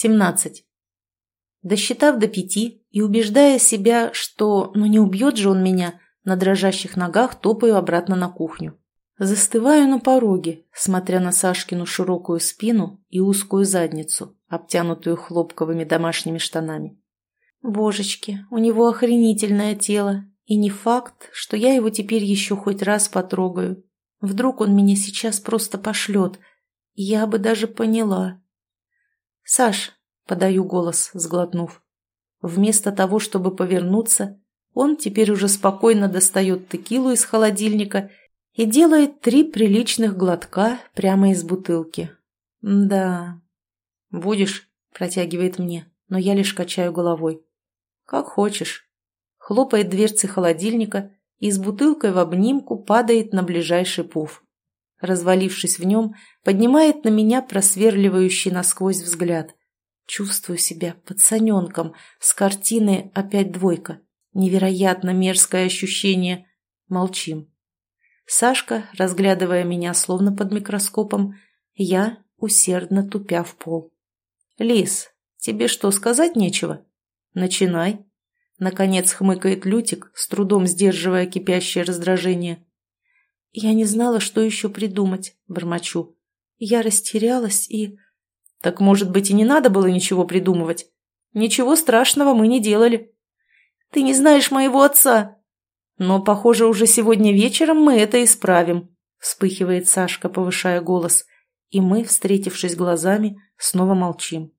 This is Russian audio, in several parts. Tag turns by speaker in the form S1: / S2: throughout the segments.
S1: 17. Досчитав до пяти и убеждая себя, что ну не убьет же он меня, на дрожащих ногах топаю обратно на кухню. Застываю на пороге, смотря на Сашкину широкую спину и узкую задницу, обтянутую хлопковыми домашними штанами. Божечки, у него охренительное тело, и не факт, что я его теперь еще хоть раз потрогаю. Вдруг он меня сейчас просто пошлет. Я бы даже поняла. «Саш», — подаю голос, сглотнув. Вместо того, чтобы повернуться, он теперь уже спокойно достает текилу из холодильника и делает три приличных глотка прямо из бутылки. «Да...» «Будешь?» – протягивает мне, но я лишь качаю головой. «Как хочешь». Хлопает дверцы холодильника и с бутылкой в обнимку падает на ближайший пуф. Развалившись в нем, поднимает на меня просверливающий насквозь взгляд. Чувствую себя пацаненком с картины «Опять двойка». Невероятно мерзкое ощущение. Молчим. Сашка, разглядывая меня словно под микроскопом, я, усердно тупя в пол. «Лис, тебе что, сказать нечего?» «Начинай». Наконец хмыкает Лютик, с трудом сдерживая кипящее раздражение. «Я не знала, что еще придумать», — бормочу. «Я растерялась и...» «Так, может быть, и не надо было ничего придумывать? Ничего страшного мы не делали». «Ты не знаешь моего отца!» Но, похоже, уже сегодня вечером мы это исправим», — вспыхивает Сашка, повышая голос. И мы, встретившись глазами, снова молчим.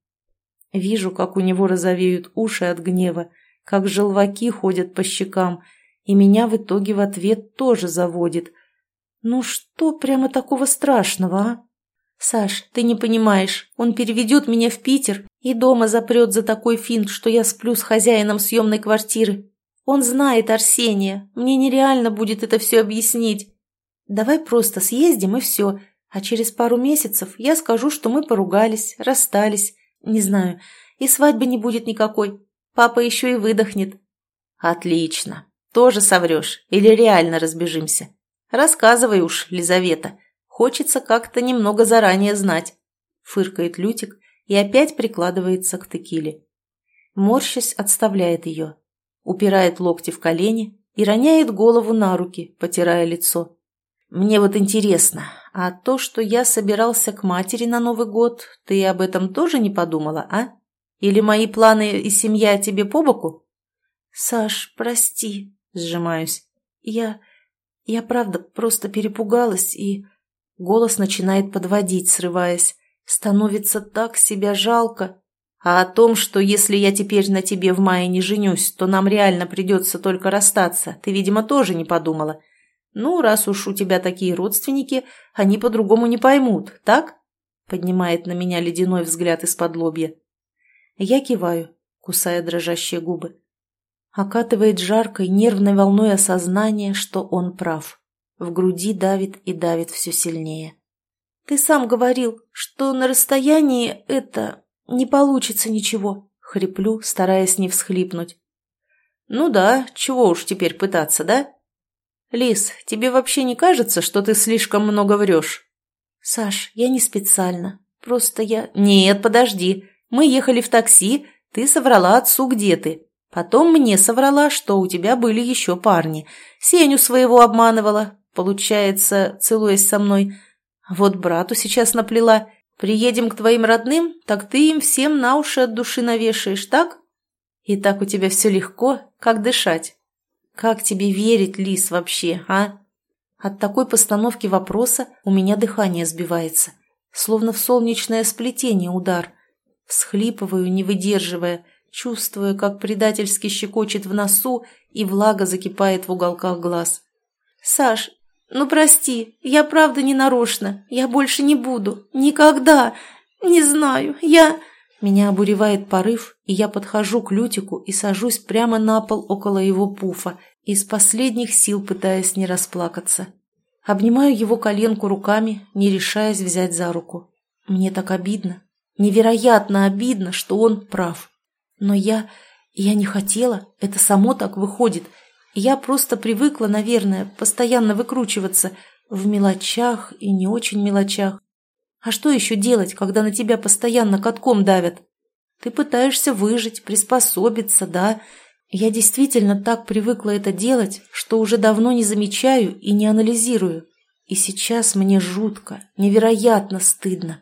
S1: Вижу, как у него розовеют уши от гнева, как желваки ходят по щекам, и меня в итоге в ответ тоже заводит. Ну что прямо такого страшного, а? «Саш, ты не понимаешь, он переведет меня в Питер и дома запрет за такой финт, что я сплю с хозяином съемной квартиры. Он знает Арсения. Мне нереально будет это все объяснить. Давай просто съездим и все. А через пару месяцев я скажу, что мы поругались, расстались. Не знаю. И свадьбы не будет никакой. Папа еще и выдохнет. Отлично. Тоже соврешь. Или реально разбежимся. Рассказывай уж, Лизавета. Хочется как-то немного заранее знать. Фыркает Лютик и опять прикладывается к текиле. Морщась отставляет ее упирает локти в колени и роняет голову на руки, потирая лицо. «Мне вот интересно, а то, что я собирался к матери на Новый год, ты об этом тоже не подумала, а? Или мои планы и семья тебе по боку?» «Саш, прости», — сжимаюсь. «Я... я правда просто перепугалась и...» Голос начинает подводить, срываясь. Становится так себя жалко. А о том, что если я теперь на тебе в мае не женюсь, то нам реально придется только расстаться, ты, видимо, тоже не подумала. Ну, раз уж у тебя такие родственники, они по-другому не поймут, так?» Поднимает на меня ледяной взгляд из-под лобья. Я киваю, кусая дрожащие губы. Окатывает жаркой, нервной волной осознание, что он прав. В груди давит и давит все сильнее. «Ты сам говорил, что на расстоянии это «Не получится ничего», — хриплю, стараясь не всхлипнуть. «Ну да, чего уж теперь пытаться, да?» «Лис, тебе вообще не кажется, что ты слишком много врешь?» «Саш, я не специально. Просто я...» «Нет, подожди. Мы ехали в такси, ты соврала отцу, где ты. Потом мне соврала, что у тебя были еще парни. Сеню своего обманывала, получается, целуясь со мной. Вот брату сейчас наплела. Приедем к твоим родным, так ты им всем на уши от души навешаешь, так? И так у тебя все легко, как дышать. Как тебе верить, Лис, вообще, а? От такой постановки вопроса у меня дыхание сбивается, словно в солнечное сплетение удар. Всхлипываю, не выдерживая, чувствуя, как предательски щекочет в носу и влага закипает в уголках глаз. «Саш, «Ну, прости, я правда не нарочно. Я больше не буду. Никогда. Не знаю. Я...» Меня обуревает порыв, и я подхожу к Лютику и сажусь прямо на пол около его пуфа, из последних сил пытаясь не расплакаться. Обнимаю его коленку руками, не решаясь взять за руку. Мне так обидно. Невероятно обидно, что он прав. Но я... я не хотела, это само так выходит — я просто привыкла, наверное, постоянно выкручиваться в мелочах и не очень мелочах. А что еще делать, когда на тебя постоянно катком давят? Ты пытаешься выжить, приспособиться, да. Я действительно так привыкла это делать, что уже давно не замечаю и не анализирую. И сейчас мне жутко, невероятно стыдно,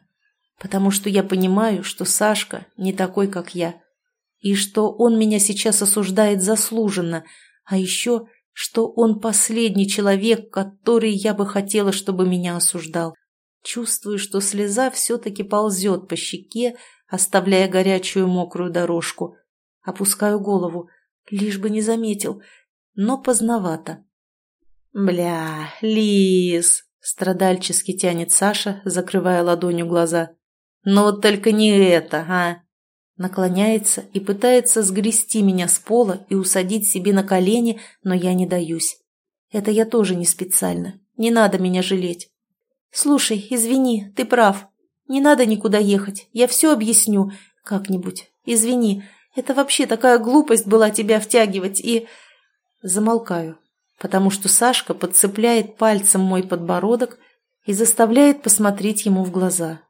S1: потому что я понимаю, что Сашка не такой, как я, и что он меня сейчас осуждает заслуженно, а еще, что он последний человек, который я бы хотела, чтобы меня осуждал. Чувствую, что слеза все-таки ползет по щеке, оставляя горячую мокрую дорожку. Опускаю голову, лишь бы не заметил, но поздновато. «Бля, Лис!» — страдальчески тянет Саша, закрывая ладонью глаза. «Ну вот только не это, а!» Наклоняется и пытается сгрести меня с пола и усадить себе на колени, но я не даюсь. Это я тоже не специально. Не надо меня жалеть. «Слушай, извини, ты прав. Не надо никуда ехать. Я все объясню как-нибудь. Извини, это вообще такая глупость была тебя втягивать и...» Замолкаю, потому что Сашка подцепляет пальцем мой подбородок и заставляет посмотреть ему в глаза.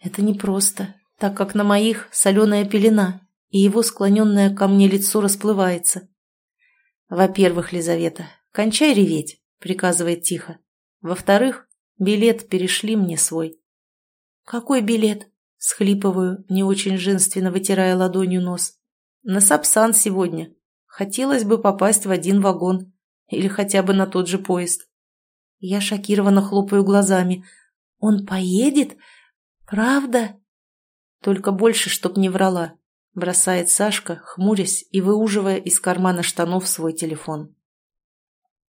S1: Это непросто, так как на моих соленая пелена, и его склоненное ко мне лицо расплывается. «Во-первых, Лизавета, кончай реветь», — приказывает тихо. «Во-вторых, билет перешли мне свой». «Какой билет?» — схлипываю, не очень женственно вытирая ладонью нос. «На Сапсан сегодня. Хотелось бы попасть в один вагон. Или хотя бы на тот же поезд. Я шокированно хлопаю глазами. «Он поедет? Правда?» «Только больше, чтоб не врала», — бросает Сашка, хмурясь и выуживая из кармана штанов свой телефон.